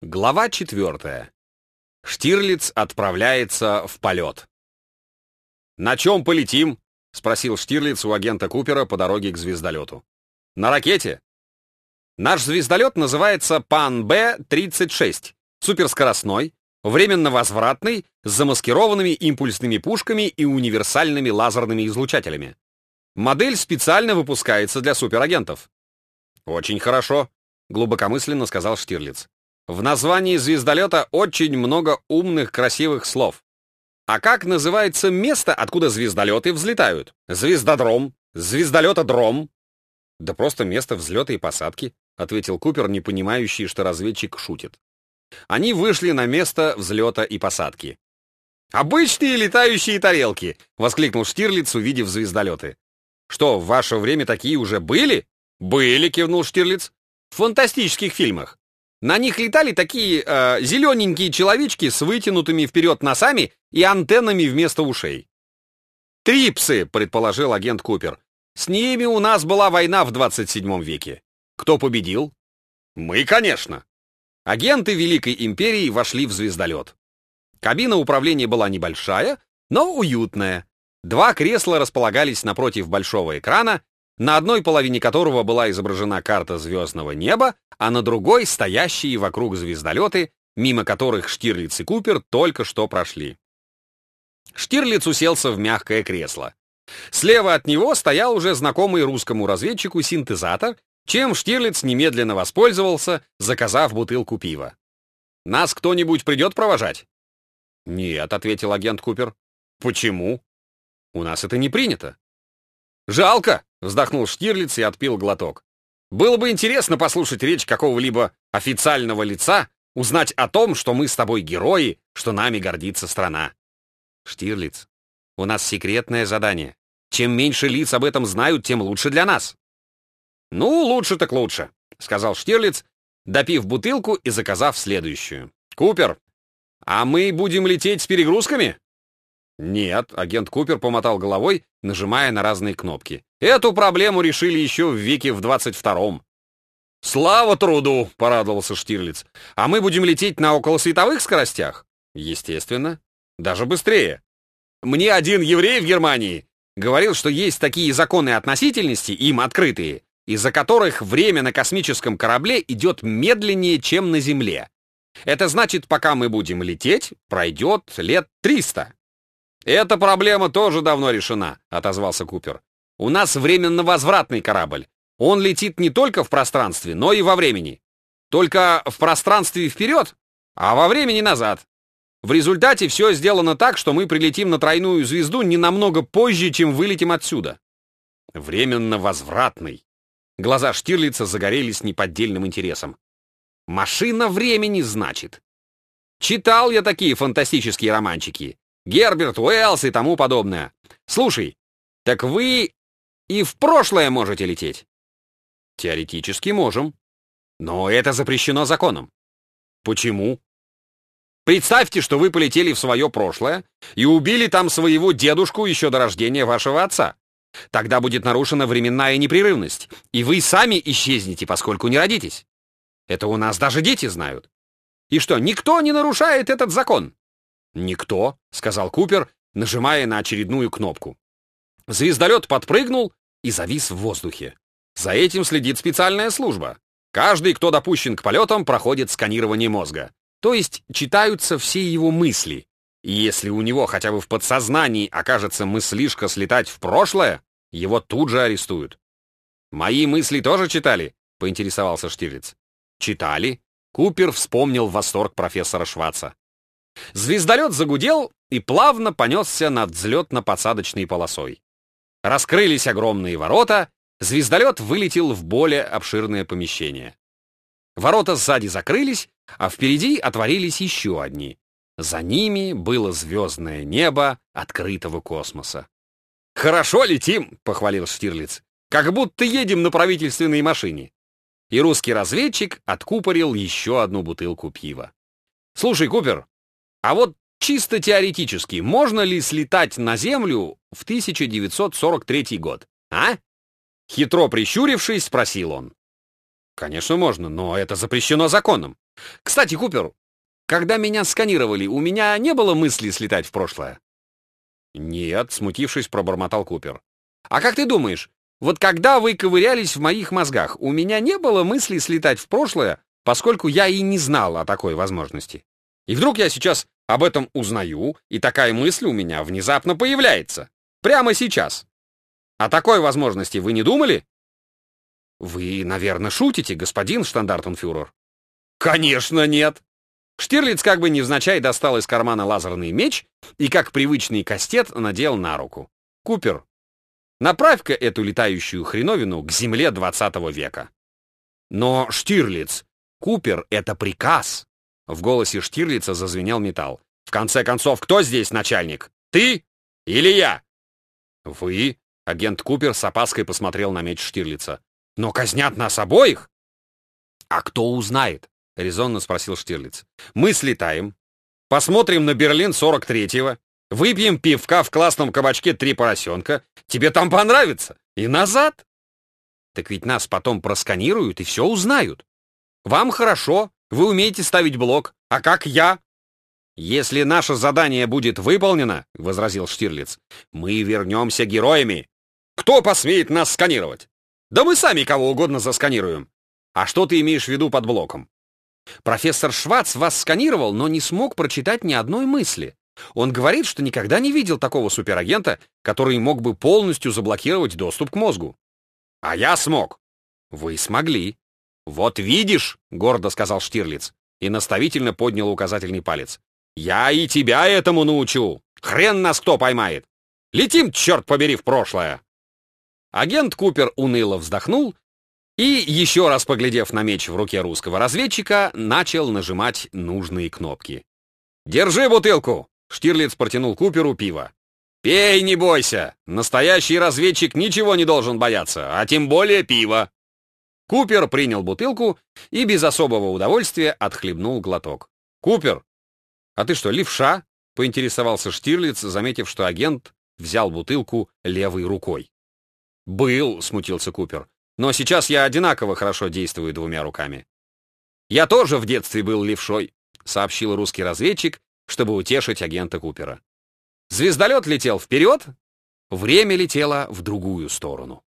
Глава четвертая. Штирлиц отправляется в полет. «На чем полетим?» — спросил Штирлиц у агента Купера по дороге к звездолету. «На ракете?» «Наш звездолет называется ПАН-Б-36, суперскоростной, временно возвратный, с замаскированными импульсными пушками и универсальными лазерными излучателями. Модель специально выпускается для суперагентов». «Очень хорошо», — глубокомысленно сказал Штирлиц. В названии звездолета очень много умных, красивых слов. А как называется место, откуда звездолеты взлетают? Звездодром? Звездолетодром? Да просто место взлета и посадки, ответил Купер, не понимающий, что разведчик шутит. Они вышли на место взлета и посадки. «Обычные летающие тарелки!» — воскликнул Штирлиц, увидев звездолеты. «Что, в ваше время такие уже были?» «Были», — кивнул Штирлиц. «В фантастических фильмах. На них летали такие э, зелененькие человечки с вытянутыми вперед носами и антеннами вместо ушей. «Трипсы», — предположил агент Купер. «С ними у нас была война в 27 веке. Кто победил?» «Мы, конечно». Агенты Великой Империи вошли в звездолет. Кабина управления была небольшая, но уютная. Два кресла располагались напротив большого экрана, на одной половине которого была изображена карта звездного неба, а на другой — стоящие вокруг звездолеты, мимо которых Штирлиц и Купер только что прошли. Штирлиц уселся в мягкое кресло. Слева от него стоял уже знакомый русскому разведчику синтезатор, чем Штирлиц немедленно воспользовался, заказав бутылку пива. «Нас кто-нибудь придет провожать?» «Нет», — ответил агент Купер. «Почему?» «У нас это не принято». «Жалко!» — вздохнул Штирлиц и отпил глоток. «Было бы интересно послушать речь какого-либо официального лица, узнать о том, что мы с тобой герои, что нами гордится страна». «Штирлиц, у нас секретное задание. Чем меньше лиц об этом знают, тем лучше для нас». «Ну, лучше так лучше», — сказал Штирлиц, допив бутылку и заказав следующую. «Купер, а мы будем лететь с перегрузками?» «Нет», — агент Купер помотал головой, нажимая на разные кнопки. «Эту проблему решили еще в веке в 22-м». «Слава труду!» — порадовался Штирлиц. «А мы будем лететь на околосветовых скоростях?» «Естественно. Даже быстрее. Мне один еврей в Германии говорил, что есть такие законы относительности, им открытые, из-за которых время на космическом корабле идет медленнее, чем на Земле. Это значит, пока мы будем лететь, пройдет лет 300. «Эта проблема тоже давно решена», — отозвался Купер. «У нас временно-возвратный корабль. Он летит не только в пространстве, но и во времени. Только в пространстве вперед, а во времени назад. В результате все сделано так, что мы прилетим на тройную звезду не намного позже, чем вылетим отсюда». «Временно-возвратный». Глаза Штирлица загорелись неподдельным интересом. «Машина времени, значит?» Читал я такие фантастические романчики. Герберт Уэллс и тому подобное. Слушай, так вы и в прошлое можете лететь? Теоретически можем. Но это запрещено законом. Почему? Представьте, что вы полетели в свое прошлое и убили там своего дедушку еще до рождения вашего отца. Тогда будет нарушена временная непрерывность, и вы сами исчезнете, поскольку не родитесь. Это у нас даже дети знают. И что, никто не нарушает этот закон? «Никто», — сказал Купер, нажимая на очередную кнопку. Звездолет подпрыгнул и завис в воздухе. За этим следит специальная служба. Каждый, кто допущен к полетам, проходит сканирование мозга. То есть читаются все его мысли. И если у него хотя бы в подсознании окажется мыслишка слетать в прошлое, его тут же арестуют. «Мои мысли тоже читали?» — поинтересовался Штирлиц. «Читали». Купер вспомнил восторг профессора Шваца. Звездолет загудел и плавно понесся над взлетно-посадочной полосой. Раскрылись огромные ворота, звездолет вылетел в более обширное помещение. Ворота сзади закрылись, а впереди отворились еще одни. За ними было звездное небо открытого космоса. «Хорошо летим», — похвалил Штирлиц, «как будто едем на правительственной машине». И русский разведчик откупорил еще одну бутылку пива. «Слушай, Купер, а вот чисто теоретически, можно ли слетать на Землю в 1943 год, а? Хитро прищурившись, спросил он. Конечно, можно, но это запрещено законом. Кстати, Купер, когда меня сканировали, у меня не было мысли слетать в прошлое? Нет, смутившись, пробормотал Купер. А как ты думаешь, вот когда вы ковырялись в моих мозгах, у меня не было мысли слетать в прошлое, поскольку я и не знал о такой возможности. И вдруг я сейчас об этом узнаю, и такая мысль у меня внезапно появляется. Прямо сейчас. О такой возможности вы не думали? Вы, наверное, шутите, господин штандартенфюрер. Конечно, нет. Штирлиц как бы невзначай достал из кармана лазерный меч и, как привычный кастет, надел на руку. Купер, направь-ка эту летающую хреновину к земле 20 века. Но, Штирлиц, Купер — это приказ. В голосе Штирлица зазвенел металл. В конце концов, кто здесь начальник? Ты или я? Вы? Агент Купер с опаской посмотрел на меч Штирлица. Но казнят нас обоих? А кто узнает? Резонно спросил Штирлиц. Мы слетаем, посмотрим на Берлин 43-го, выпьем пивка в классном кабачке «Три поросенка», тебе там понравится, и назад. Так ведь нас потом просканируют и все узнают. Вам хорошо, вы умеете ставить блок, а как я? Если наше задание будет выполнено, — возразил Штирлиц, — мы вернемся героями. Кто посмеет нас сканировать? Да мы сами кого угодно засканируем. А что ты имеешь в виду под блоком? Профессор Швац вас сканировал, но не смог прочитать ни одной мысли. Он говорит, что никогда не видел такого суперагента, который мог бы полностью заблокировать доступ к мозгу. А я смог. Вы смогли. Вот видишь, гордо сказал Штирлиц и наставительно поднял указательный палец. Я и тебя этому научу. Хрен нас кто поймает. Летим, черт побери, в прошлое. Агент Купер уныло вздохнул и, еще раз поглядев на меч в руке русского разведчика, начал нажимать нужные кнопки. «Держи бутылку!» — Штирлиц протянул Куперу пиво. «Пей, не бойся! Настоящий разведчик ничего не должен бояться, а тем более пива!» Купер принял бутылку и без особого удовольствия отхлебнул глоток. «Купер, а ты что, левша?» — поинтересовался Штирлиц, заметив, что агент взял бутылку левой рукой. «Был», — смутился Купер, — «но сейчас я одинаково хорошо действую двумя руками». «Я тоже в детстве был левшой», — сообщил русский разведчик, чтобы утешить агента Купера. Звездолет летел вперед, время летело в другую сторону.